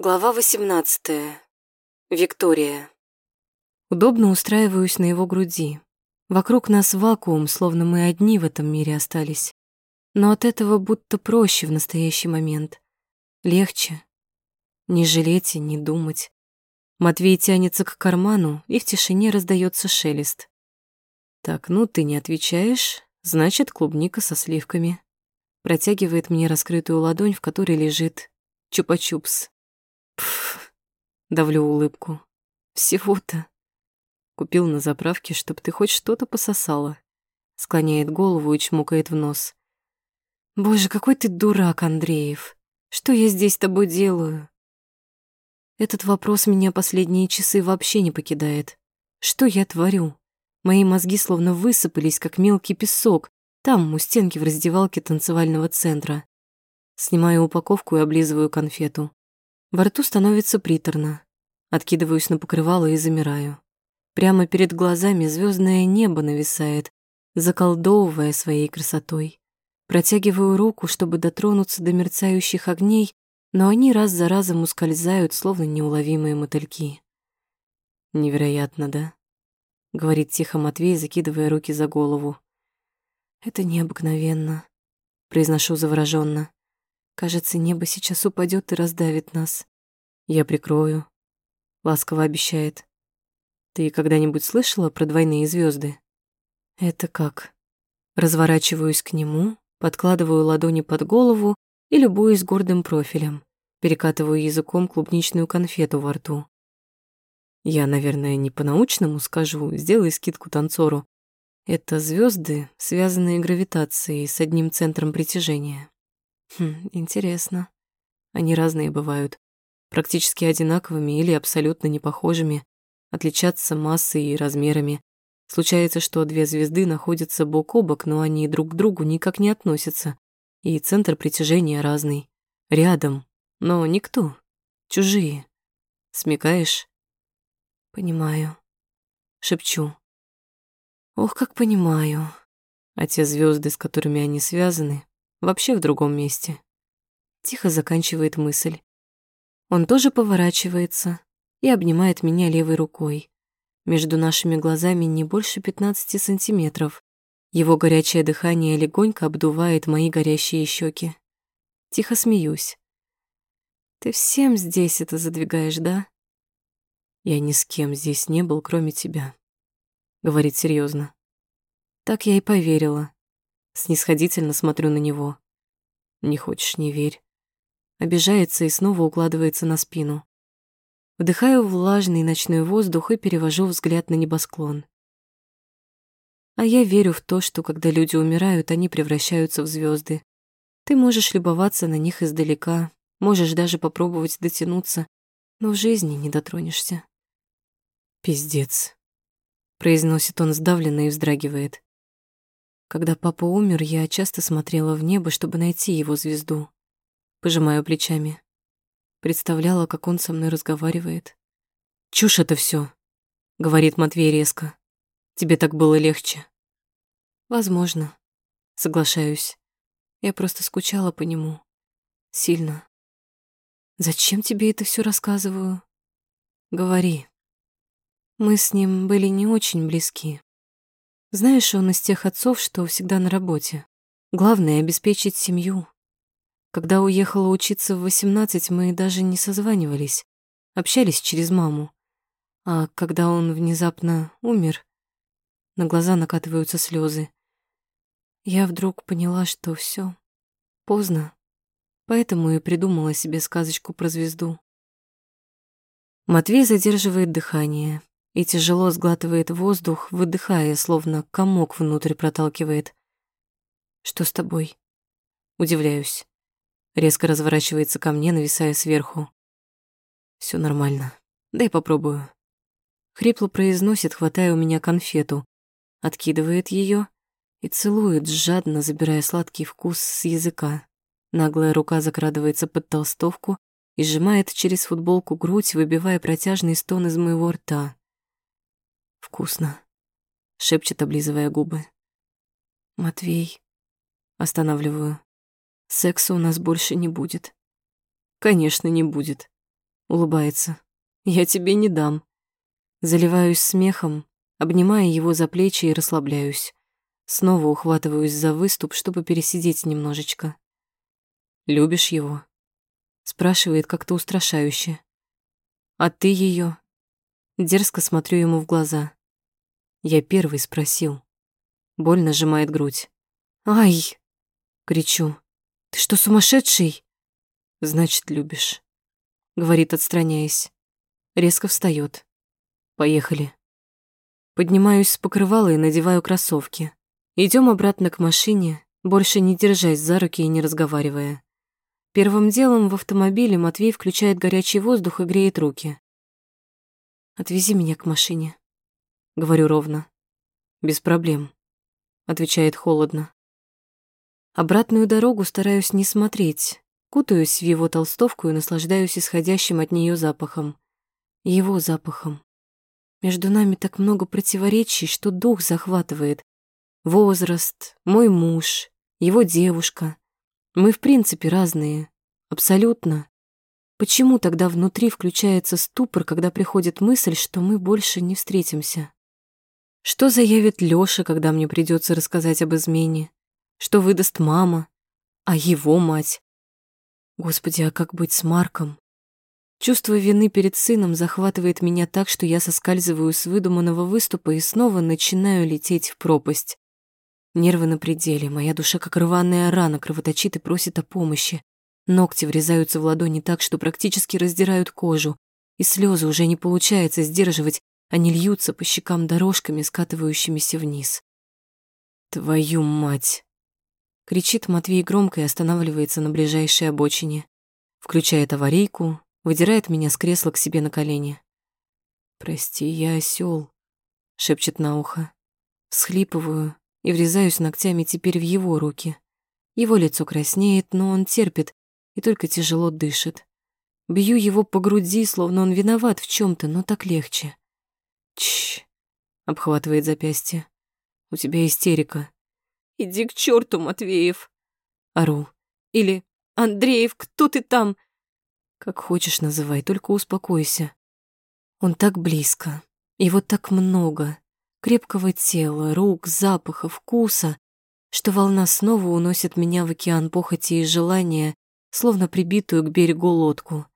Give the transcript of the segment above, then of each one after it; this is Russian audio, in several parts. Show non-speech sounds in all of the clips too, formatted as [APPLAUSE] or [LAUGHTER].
Глава 18. Виктория. Удобно устраиваюсь на его груди. Вокруг нас вакуум, словно мы одни в этом мире остались. Но от этого будто проще в настоящий момент. Легче. Не жалеть и не думать. Матвей тянется к карману, и в тишине раздается шелест. «Так, ну ты не отвечаешь, значит, клубника со сливками». Протягивает мне раскрытую ладонь, в которой лежит чупа-чупс. Пф, [LAUGHS] давлю улыбку. Всего-то. Купил на заправке, чтоб ты хоть что-то пососала. Склоняет голову и чмокает в нос. Боже, какой ты дурак, Андреев. Что я здесь с тобой делаю? Этот вопрос меня последние часы вообще не покидает. Что я творю? Мои мозги словно высыпались, как мелкий песок, там, у стенки в раздевалке танцевального центра. Снимаю упаковку и облизываю конфету. Во рту становится приторно. Откидываюсь на покрывало и замираю. Прямо перед глазами звездное небо нависает, заколдовывая своей красотой. Протягиваю руку, чтобы дотронуться до мерцающих огней, но они раз за разом ускользают, словно неуловимые мотыльки. «Невероятно, да?» — говорит тихо Матвей, закидывая руки за голову. «Это необыкновенно», — произношу завороженно. Кажется, небо сейчас упадет и раздавит нас. Я прикрою. Ласково обещает. Ты когда-нибудь слышала про двойные звезды? Это как? Разворачиваюсь к нему, подкладываю ладони под голову и любуюсь гордым профилем. Перекатываю языком клубничную конфету во рту. Я, наверное, не по-научному скажу, сделай скидку танцору. Это звезды, связанные гравитацией с одним центром притяжения. Хм, интересно. Они разные бывают. Практически одинаковыми или абсолютно непохожими. Отличаться массой и размерами. Случается, что две звезды находятся бок о бок, но они друг к другу никак не относятся. И центр притяжения разный. Рядом, но никто. Чужие. Смекаешь? Понимаю. Шепчу. Ох, как понимаю. А те звезды, с которыми они связаны, вообще в другом месте. Тихо заканчивает мысль. Он тоже поворачивается и обнимает меня левой рукой. Между нашими глазами не больше 15 сантиметров. Его горячее дыхание легонько обдувает мои горящие щеки. Тихо смеюсь. Ты всем здесь это задвигаешь, да? Я ни с кем здесь не был, кроме тебя. Говорит серьезно. Так я и поверила. Снисходительно смотрю на него. Не хочешь, не верь. Обижается и снова укладывается на спину. Вдыхаю влажный ночной воздух и перевожу взгляд на небосклон. А я верю в то, что когда люди умирают, они превращаются в звезды. Ты можешь любоваться на них издалека, можешь даже попробовать дотянуться, но в жизни не дотронешься. «Пиздец», — произносит он сдавленно и вздрагивает. Когда папа умер, я часто смотрела в небо, чтобы найти его звезду. Пожимаю плечами. Представляла, как он со мной разговаривает. «Чушь это все, говорит Матвей резко. «Тебе так было легче». «Возможно», — соглашаюсь. Я просто скучала по нему. Сильно. «Зачем тебе это все рассказываю?» «Говори». Мы с ним были не очень близки. Знаешь, он из тех отцов, что всегда на работе. Главное — обеспечить семью. Когда уехала учиться в 18, мы даже не созванивались. Общались через маму. А когда он внезапно умер, на глаза накатываются слезы. Я вдруг поняла, что все поздно. Поэтому и придумала себе сказочку про звезду. Матвей задерживает дыхание, и тяжело сглатывает воздух, выдыхая, словно комок внутрь проталкивает. «Что с тобой?» Удивляюсь. Резко разворачивается ко мне, нависая сверху. Все нормально. Дай попробую». Хрипло произносит, хватая у меня конфету, откидывает ее и целует, жадно забирая сладкий вкус с языка. Наглая рука закрадывается под толстовку и сжимает через футболку грудь, выбивая протяжный стон из моего рта. «Вкусно», — шепчет, облизывая губы. «Матвей», — останавливаю, — «секса у нас больше не будет». «Конечно, не будет», Улыбается. Я тебе не дам. Заливаюсь смехом, обнимая его за плечи и расслабляюсь. Снова ухватываюсь за выступ, чтобы пересидеть немножечко. «Любишь его?» Спрашивает как-то устрашающе. «А ты ее? Дерзко смотрю ему в глаза. Я первый спросил. Больно сжимает грудь. «Ай!» — кричу. «Ты что, сумасшедший?» «Значит, любишь», — говорит, отстраняясь. Резко встает. «Поехали». Поднимаюсь с покрывала и надеваю кроссовки. Идем обратно к машине, больше не держась за руки и не разговаривая. Первым делом в автомобиле Матвей включает горячий воздух и греет руки. «Отвези меня к машине», — говорю ровно. «Без проблем», — отвечает холодно. Обратную дорогу стараюсь не смотреть, кутаюсь в его толстовку и наслаждаюсь исходящим от нее запахом. Его запахом. Между нами так много противоречий, что дух захватывает. Возраст, мой муж, его девушка. Мы в принципе разные. Абсолютно. Почему тогда внутри включается ступор, когда приходит мысль, что мы больше не встретимся? Что заявит Лёша, когда мне придется рассказать об измене? Что выдаст мама? А его мать? Господи, а как быть с Марком? Чувство вины перед сыном захватывает меня так, что я соскальзываю с выдуманного выступа и снова начинаю лететь в пропасть. Нервы на пределе, моя душа как рваная рана кровоточит и просит о помощи. Ногти врезаются в ладони так, что практически раздирают кожу, и слезы уже не получается сдерживать, они льются по щекам дорожками, скатывающимися вниз. «Твою мать!» Кричит Матвей громко и останавливается на ближайшей обочине. Включает аварийку, выдирает меня с кресла к себе на колени. «Прости, я осёл», — шепчет на ухо. Схлипываю и врезаюсь ногтями теперь в его руки. Его лицо краснеет, но он терпит и только тяжело дышит. Бью его по груди, словно он виноват в чем то но так легче. Чш, обхватывает запястье. У тебя истерика. Иди к черту, Матвеев. Ору. Или Андреев, кто ты там? Как хочешь называй, только успокойся. Он так близко, его так много, крепкого тела, рук, запаха, вкуса, что волна снова уносит меня в океан похоти и желания, словно прибитую к берегу лодку.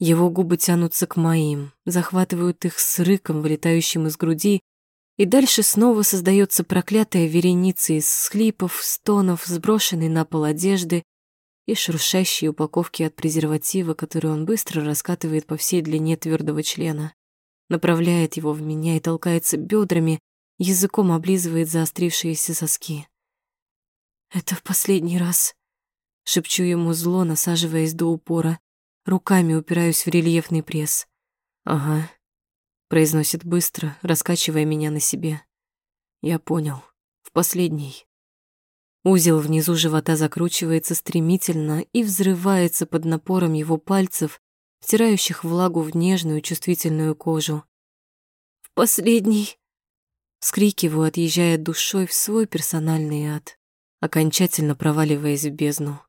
Его губы тянутся к моим, захватывают их с рыком, вылетающим из груди, и дальше снова создается проклятая вереница из схлипов, стонов, сброшенной на пол одежды, и шуршащие упаковки от презерватива, которые он быстро раскатывает по всей длине твердого члена. Направляет его в меня и толкается бедрами, языком облизывает заострившиеся соски. «Это в последний раз», — шепчу ему зло, насаживаясь до упора. Руками упираюсь в рельефный пресс. «Ага», — произносит быстро, раскачивая меня на себе. «Я понял. В последний». Узел внизу живота закручивается стремительно и взрывается под напором его пальцев, втирающих влагу в нежную чувствительную кожу. «В последний!» Скрикиваю, отъезжая душой в свой персональный ад, окончательно проваливаясь в бездну.